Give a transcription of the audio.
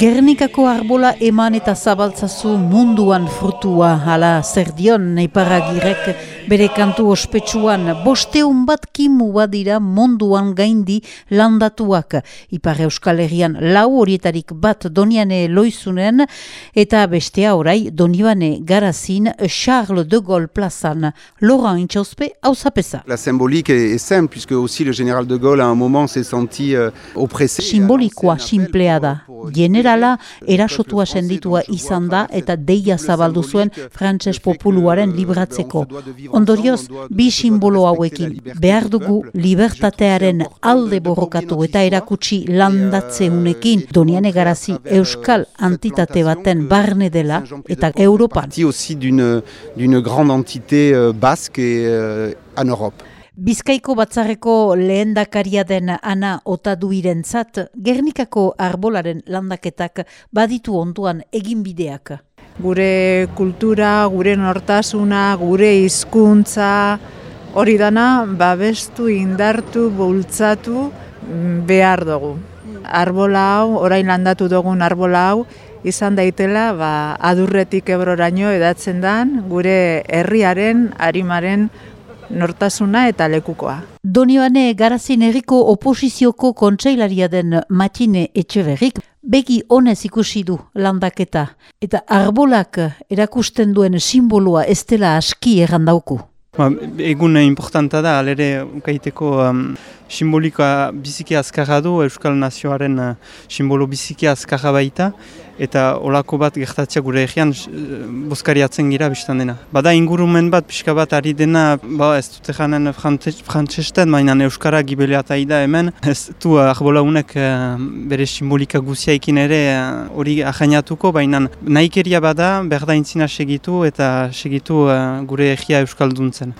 Gernikako arbola eman eta zabaltzazu munduan frutua, hala zer dion neiparagirek bere kantu ospetsuan, bosteun bat kimu badira munduan gaindi landatuak. Ipar Euskal Herrian lau horietarik bat doniane loizunen, eta bestea orai donibane garazin Charles de Gaulle plazan. Laurent Intxauspe, hau zapesa. La symbolique est, est simple, puisque aussi le général de Gaulle à un moment s'est senti euh, oppressé. Simbolikoa simplea da. Generala erasotua senditua izan da eta deia zabaldu zuen frantses populuaren libratzeko. Ondorioz, bi simbolo hauekin behar dugu libertatearen alde borrokatu eta erakutsi landatzeunekin donian egarazi euskal antitate baten barne dela eta Europan. Aussi d'une grande entité euh, basque et euh, en Europe. Bizkaiko batzarreko lehendakaria den ana otaduirentzat Gernikako arbolaren landaketak baditu onduan eginbideak. Gure kultura, gure nortasuna, gure hizkuntza hori dana babestu, indartu, bultzatu mm, behar dugu. Arbola hau, orain landatu dugun arbola hau, izan daitela ba, adurretik ebroraino edatzen dan gure herriaren, harimaren nortasuna eta lekukoa. Donibane garazin erriko oposizioko kontseilaria den matine etxeberrik begi honez ikusi du landaketa eta arbolak erakusten duen simboloa ez dela aski errandauku. Ba, egun importanta da, alere ukaiteko um, simbolikoa biziki azkarra du, Euskal Nazioaren uh, simbolo biziki azkarra baita, eta olako bat gertatzea gure egian uh, boskariatzen gira biztan dena. Bada ingurumen bat, pixka bat ari dena, ba, ez dute janen frantzesten, baina Euskara gibeleata da hemen, ez du uh, arbola unek uh, bere simbolika guziaikin ere hori uh, ahainatuko, baina nahikeria bada, berda intzina segitu eta segitu gure egia Euskalduntzen.